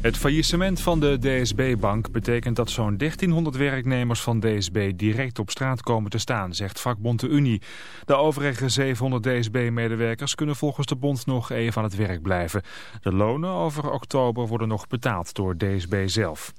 Het faillissement van de DSB-bank betekent dat zo'n 1300 werknemers van DSB direct op straat komen te staan, zegt vakbond de Unie. De overige 700 DSB-medewerkers kunnen volgens de bond nog even aan het werk blijven. De lonen over oktober worden nog betaald door DSB zelf.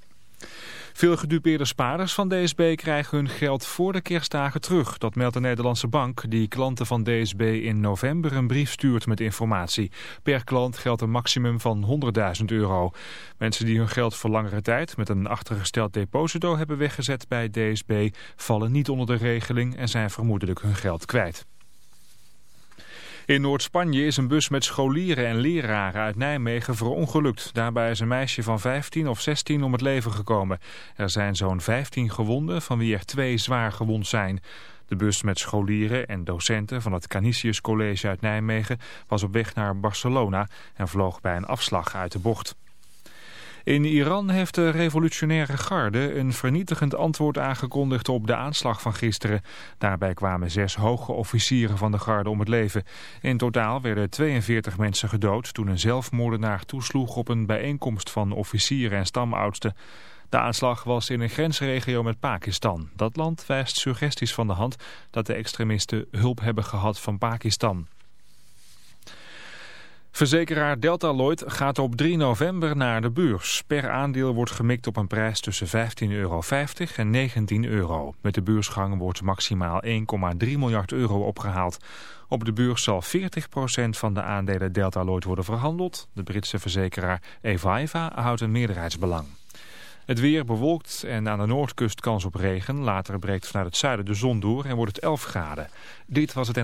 Veel gedupeerde spaarders van DSB krijgen hun geld voor de kerstdagen terug. Dat meldt de Nederlandse bank, die klanten van DSB in november een brief stuurt met informatie. Per klant geldt een maximum van 100.000 euro. Mensen die hun geld voor langere tijd met een achtergesteld deposito hebben weggezet bij DSB... vallen niet onder de regeling en zijn vermoedelijk hun geld kwijt. In Noord-Spanje is een bus met scholieren en leraren uit Nijmegen verongelukt. Daarbij is een meisje van 15 of 16 om het leven gekomen. Er zijn zo'n 15 gewonden, van wie er twee zwaar gewond zijn. De bus met scholieren en docenten van het Canisius College uit Nijmegen was op weg naar Barcelona en vloog bij een afslag uit de bocht. In Iran heeft de revolutionaire garde een vernietigend antwoord aangekondigd op de aanslag van gisteren. Daarbij kwamen zes hoge officieren van de garde om het leven. In totaal werden 42 mensen gedood toen een zelfmoordenaar toesloeg op een bijeenkomst van officieren en stamoudsten. De aanslag was in een grensregio met Pakistan. Dat land wijst suggesties van de hand dat de extremisten hulp hebben gehad van Pakistan. Verzekeraar Delta Lloyd gaat op 3 november naar de beurs. Per aandeel wordt gemikt op een prijs tussen 15,50 euro en 19 euro. Met de beursgang wordt maximaal 1,3 miljard euro opgehaald. Op de beurs zal 40% van de aandelen Delta Lloyd worden verhandeld. De Britse verzekeraar Evaiva houdt een meerderheidsbelang. Het weer bewolkt en aan de noordkust kans op regen. Later breekt vanuit het zuiden de zon door en wordt het 11 graden. Dit was het...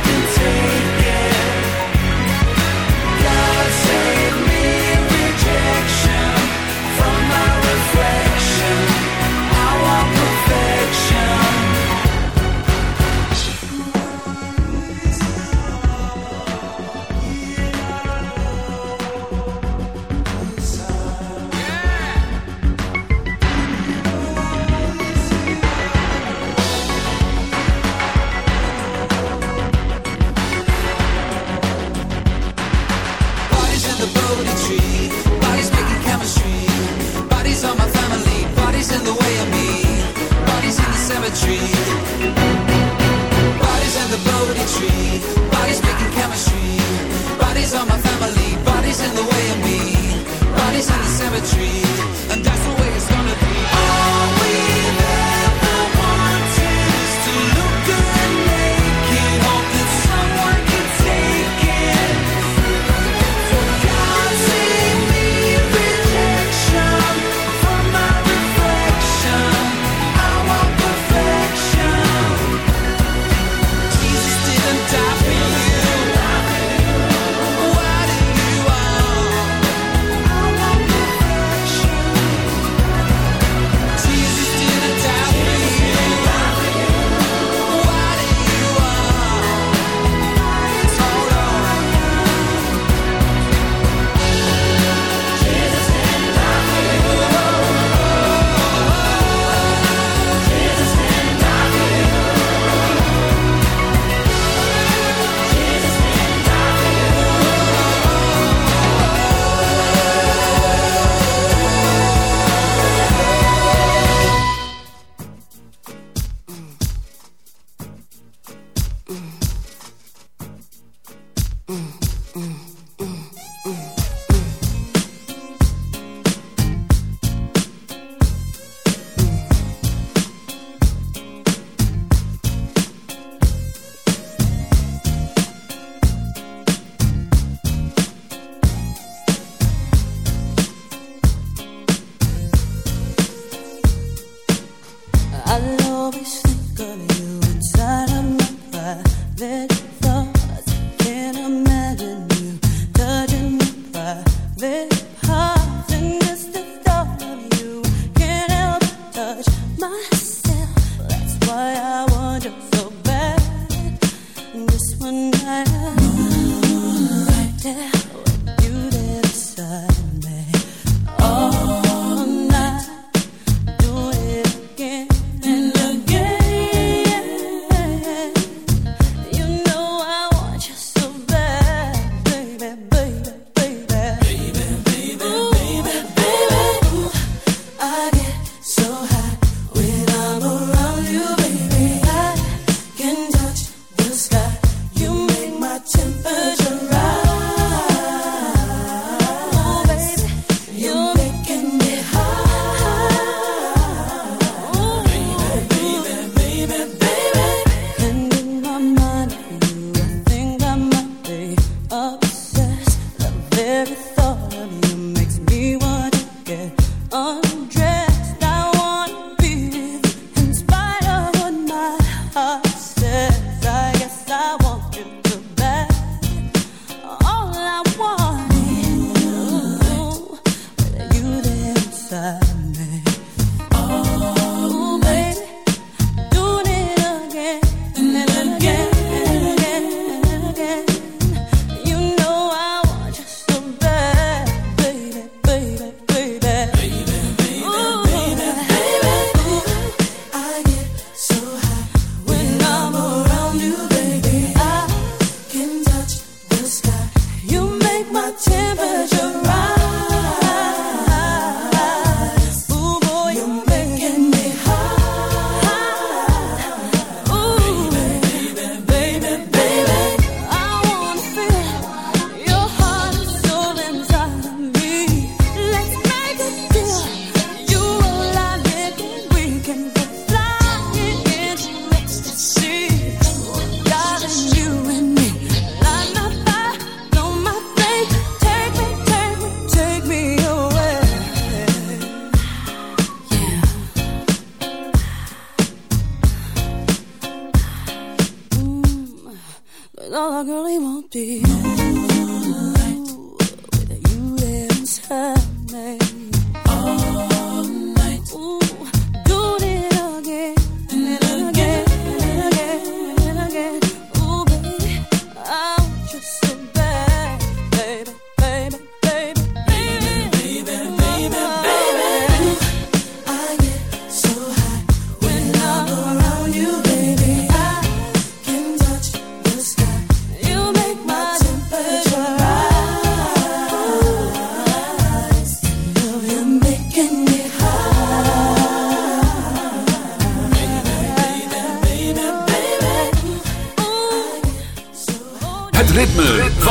can take it. God save me. Mm.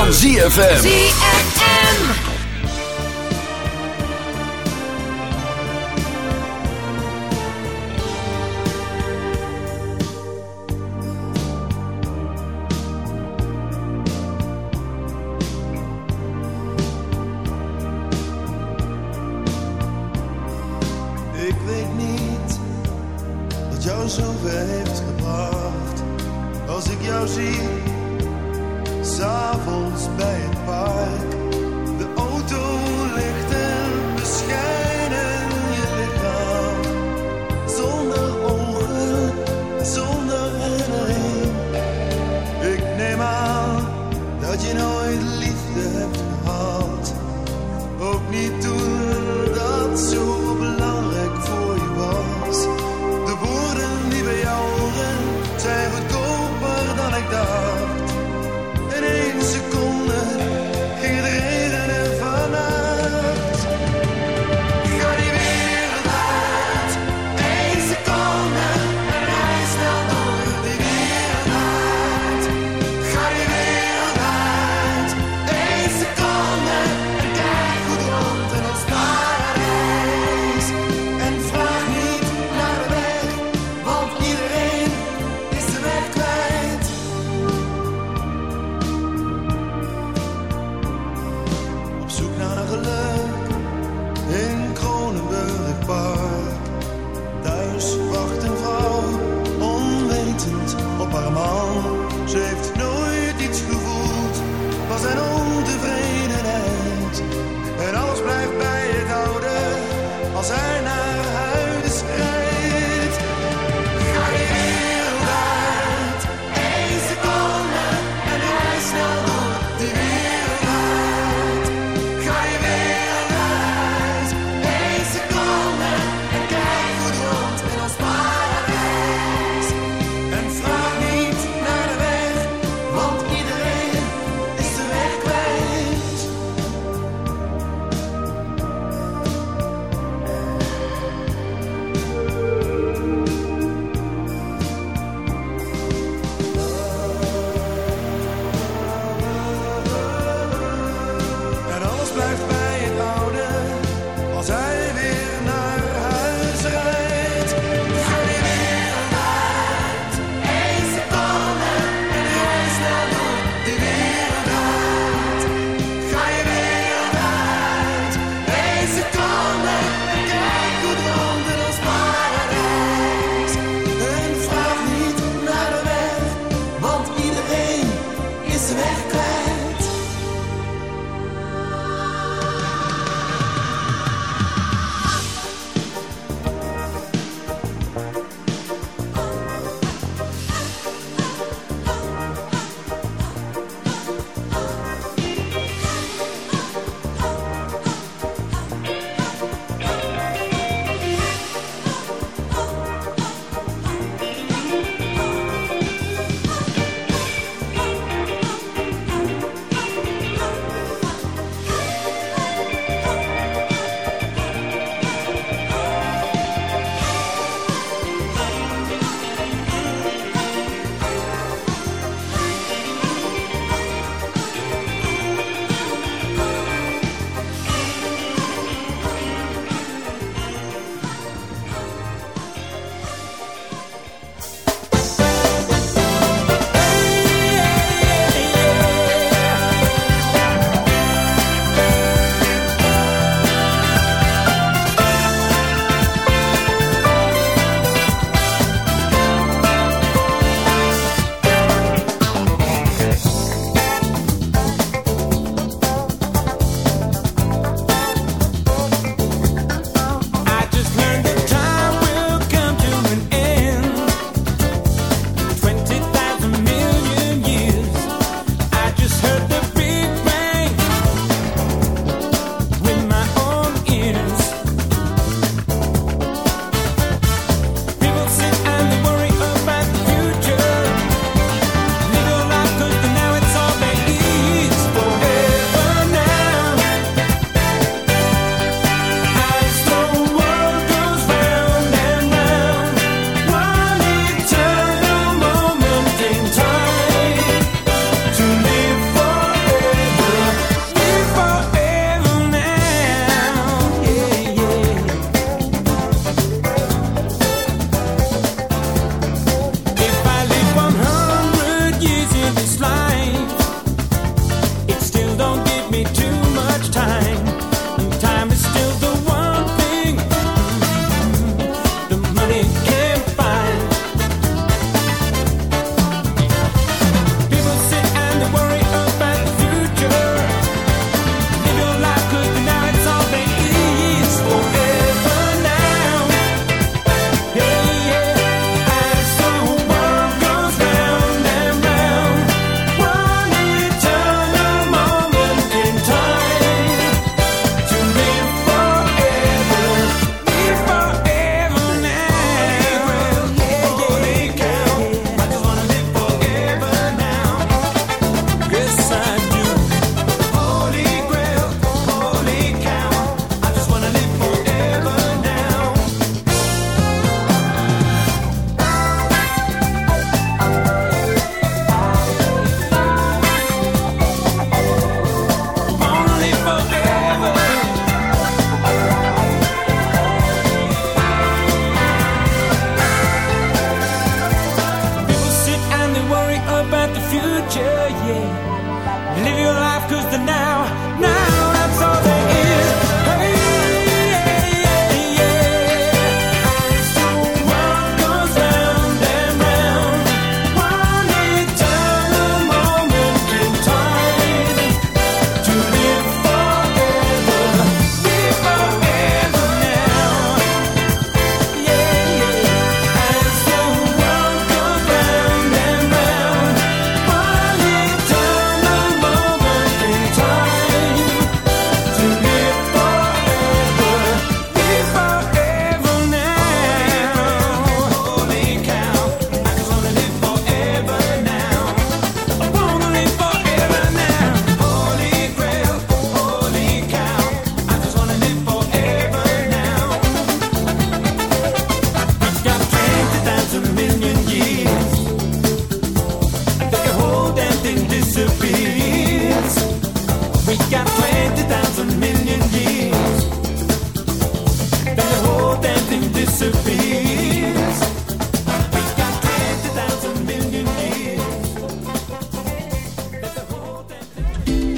Van ZFM. ZFM.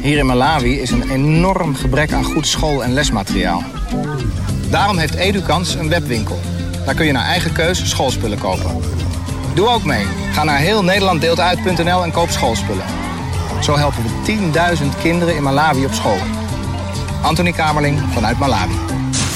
Hier in Malawi is een enorm gebrek aan goed school- en lesmateriaal. Daarom heeft Edukans een webwinkel. Daar kun je naar eigen keus schoolspullen kopen. Doe ook mee. Ga naar heelnederlanddeeltuit.nl en koop schoolspullen. Zo helpen we 10.000 kinderen in Malawi op school. Anthony Kamerling vanuit Malawi.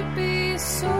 to be so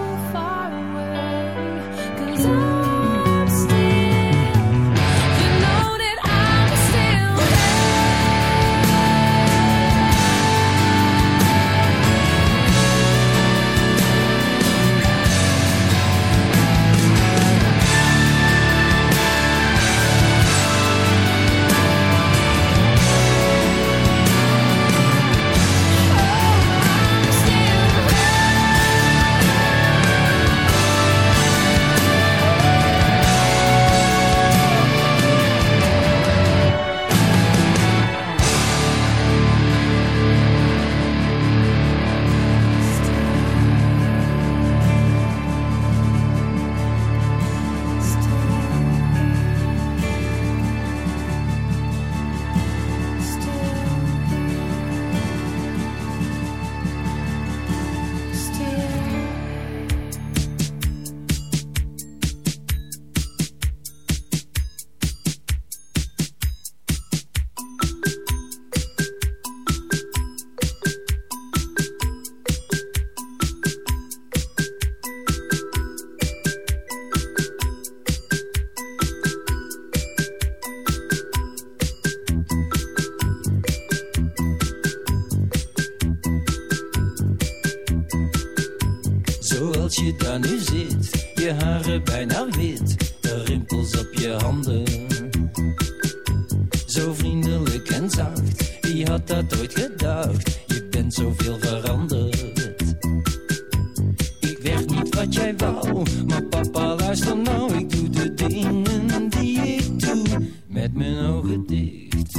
met mijn ogen dicht.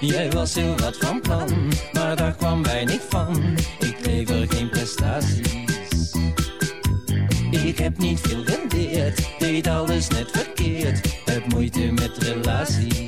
Jij was heel wat van plan, maar daar kwam weinig van. Ik lever geen prestaties. Ik heb niet veel rendeerd, deed alles net verkeerd. Heb moeite met relaties.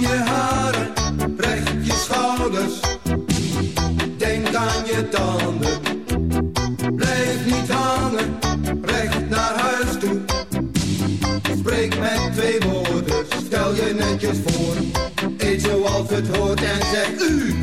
je haren, recht je schouders. Denk aan je tanden. Blijf niet hangen, recht naar huis toe. Spreek met twee woorden, stel je netjes voor. Eet zoals het hoort en zeg u.